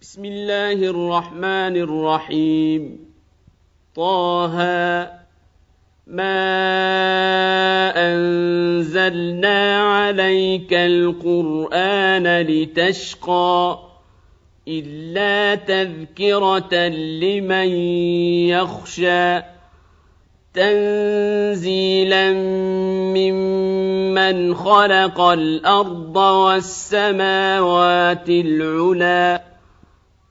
بسم الله الرحمن الرحيم. طه ما أنزلنا عليك القرآن لتشقى إلا تذكرة لمن يخشى تنزيلا ممن خلق الأرض والسماوات العلى.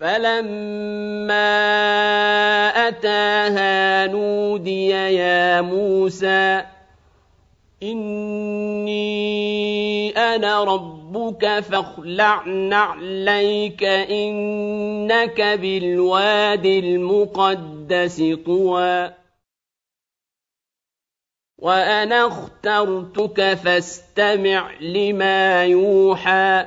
فلما أتاها نودي يا موسى إني أنا ربك فاخلع نعليك إنك بالواد المقدس طوى. وأنا اخترتك فاستمع لما يوحى.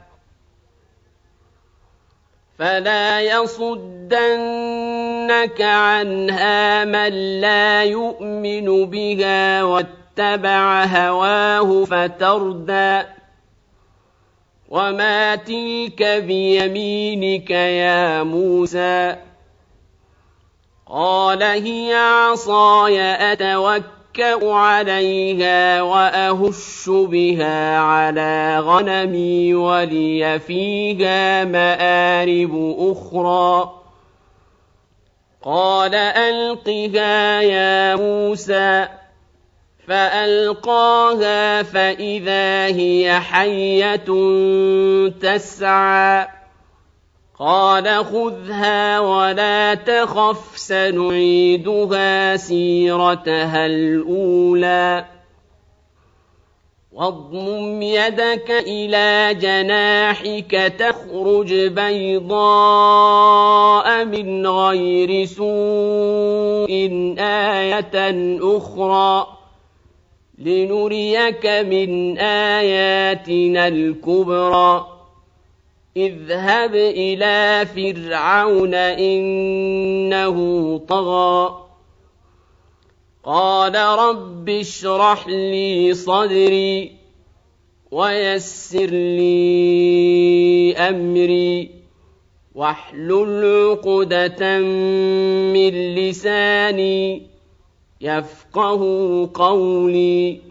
فلا يصدنك عنها من لا يؤمن بها واتبع هواه فتردى. وما تلك بيمينك يا موسى؟ قال هي عصاي أتوكل أتكأ عليها وأهش بها على غنمي ولي فيها مآرب أخرى. قال ألقها يا موسى. فألقاها فإذا هي حية تسعى. قال خذها ولا تخف سنعيدها سيرتها الأولى. واضمم يدك إلى جناحك تخرج بيضاء من غير سوء آية أخرى. لنريك من آياتنا الكبرى. اذهب إلى فرعون إنه طغى. قال رب اشرح لي صدري ويسر لي أمري واحلل عقدة من لساني يفقه قولي.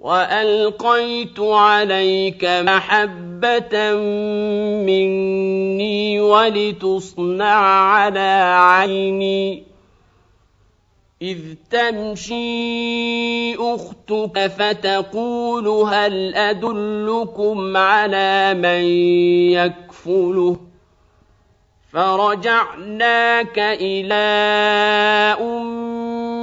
وألقيت عليك محبة مني ولتصنع على عيني إذ تمشي أختك فتقول هل أدلكم على من يكفله فرجعناك إلى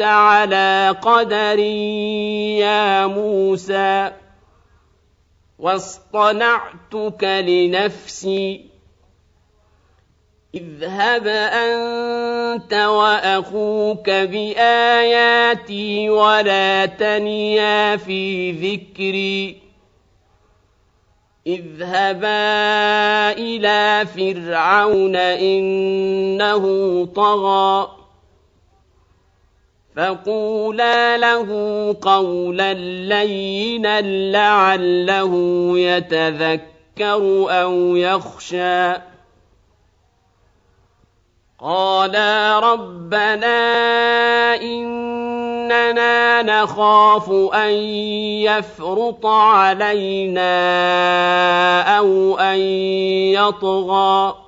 على قدر يا موسى واصطنعتك لنفسي. اذهب أنت وأخوك بآياتي ولا تنيا في ذكري. اذهبا إلى فرعون إنه طغى. فقولا له قولا لينا لعله يتذكر أو يخشى قالا ربنا إننا نخاف أن يفرط علينا أو أن يطغى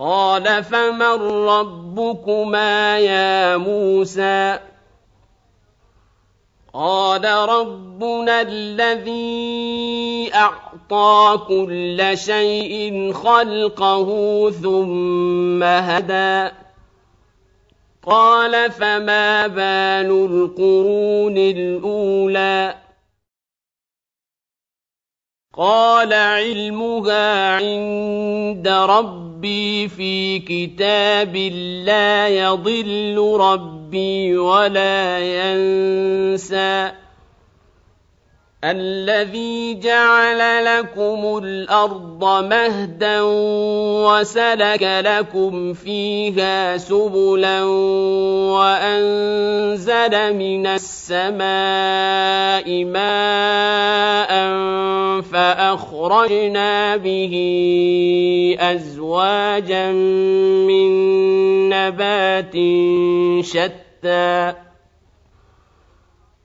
قال فمن ربكما يا موسى قال ربنا الذي أعطى كل شيء خلقه ثم هدى قال فما بال القرون الأولى قال علمها عند ربي في كتاب لا يضل ربي ولا ينسى الذي جعل لكم الأرض مهدا وسلك لكم فيها سبلا وأنزل من السماء ماء فأخرجنا به أزواجا من نبات شتى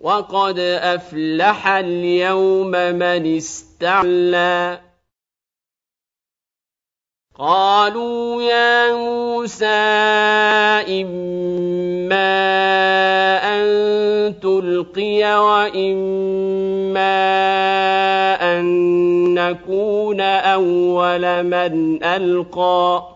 وقد أفلح اليوم من استعلى. قالوا يا موسى إما أن تلقي وإما أن نكون أول من ألقى.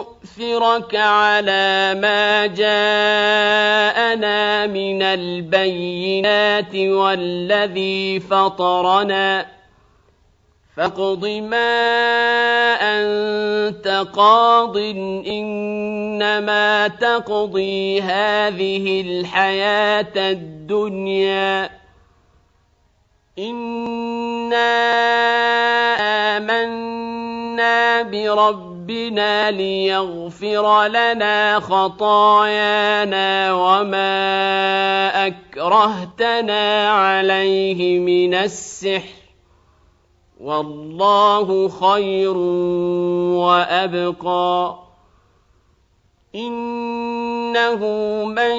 نؤثرك على ما جاءنا من البينات والذي فطرنا فاقض ما أنت قاض إنما تقضي هذه الحياة الدنيا إنا آمنا برب ربنا ليغفر لنا خطايانا وما أكرهتنا عليه من السحر والله خير وأبقى إنه من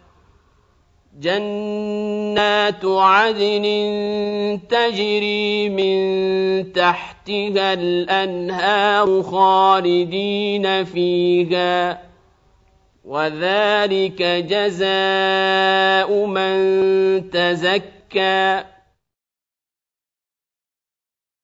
جنات عدن تجري من تحتها الأنهار خالدين فيها وذلك جزاء من تزكى.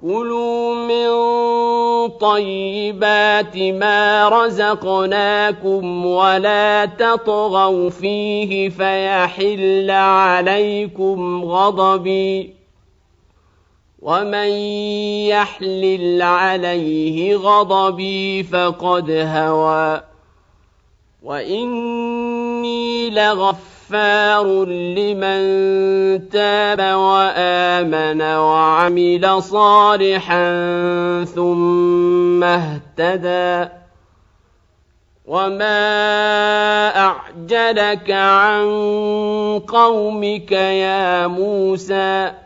كلوا من طيبات ما رزقناكم ولا تطغوا فيه فيحل عليكم غضبي ومن يحلل عليه غضبي فقد هوى واني لغفور غفار لمن تاب وآمن وعمل صالحا ثم اهتدى. وما أعجلك عن قومك يا موسى؟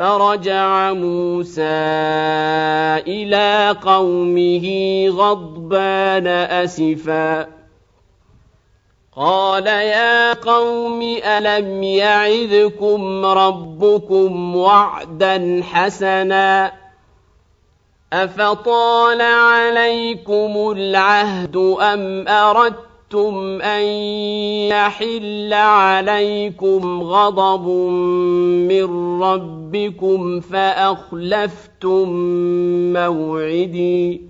فرجع موسى إلى قومه غضبان أسفا. قال يا قوم ألم يعذكم ربكم وعدا حسنا؟ أفطال عليكم العهد أم أردت أَرَدتُّمْ أَن يَحِلَّ عَلَيْكُمْ غَضَبٌ مِّن رَّبِّكُمْ فَأَخْلَفْتُم مَّوْعِدِي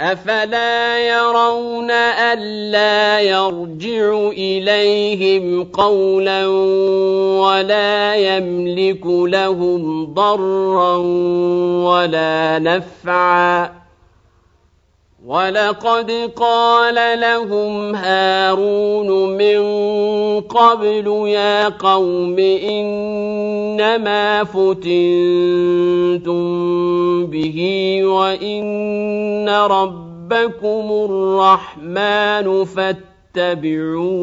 أفلا يرون ألا يرجع إليهم قولا ولا يملك لهم ضرا ولا نفعا ولقد قال لهم هارون من قبل يا قوم إنما فتنتم به وإن ربكم الرحمن فاتبعوني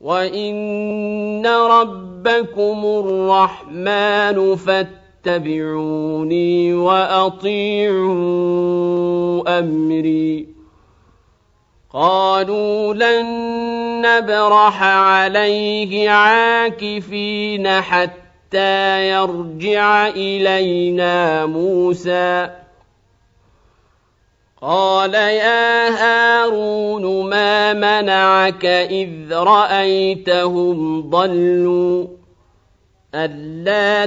وإن ربكم الرحمن فاتبعوني وأطيعوا أمري. قالوا لن نبرح عليه عاكفين حتى يرجع إلينا موسى. قال يا هارون ما منعك إذ رأيتهم ضلوا؟ ألا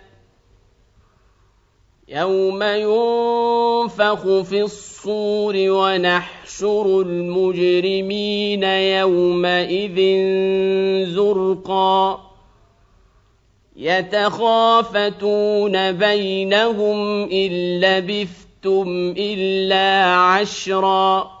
يوم ينفخ في الصور ونحشر المجرمين يومئذ زرقا يتخافتون بينهم إن لبثتم إلا عشرا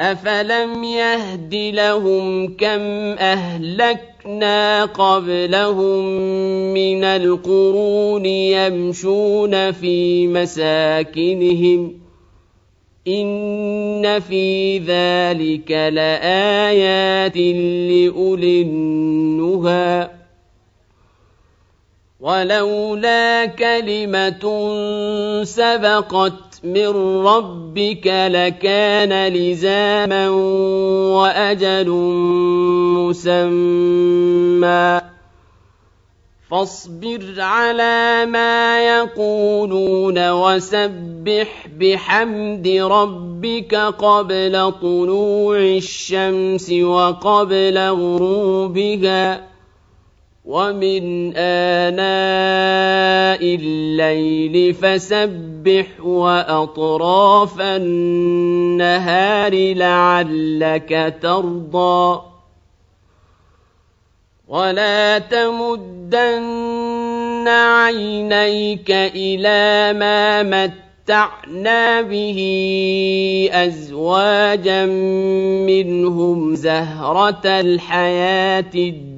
أفلم يهد لهم كم أهلكنا قبلهم من القرون يمشون في مساكنهم إن في ذلك لآيات لأولي النهي ولولا كلمة سبقت من ربك لكان لزاما وأجل مسمى. فاصبر على ما يقولون وسبح بحمد ربك قبل طلوع الشمس وقبل غروبها. ومن آناء الليل فسبح وأطراف النهار لعلك ترضى ولا تمدن عينيك إلى ما متعنا به أزواجا منهم زهرة الحياة الدنيا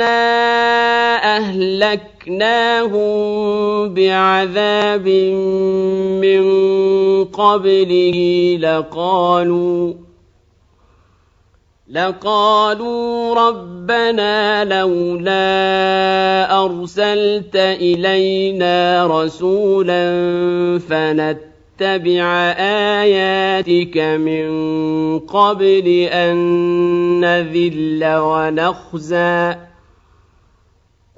أنا أهلكناهم بعذاب من قبله لقالوا لقالوا ربنا لولا أرسلت إلينا رسولا فنتبع آياتك من قبل أن نذل ونخزى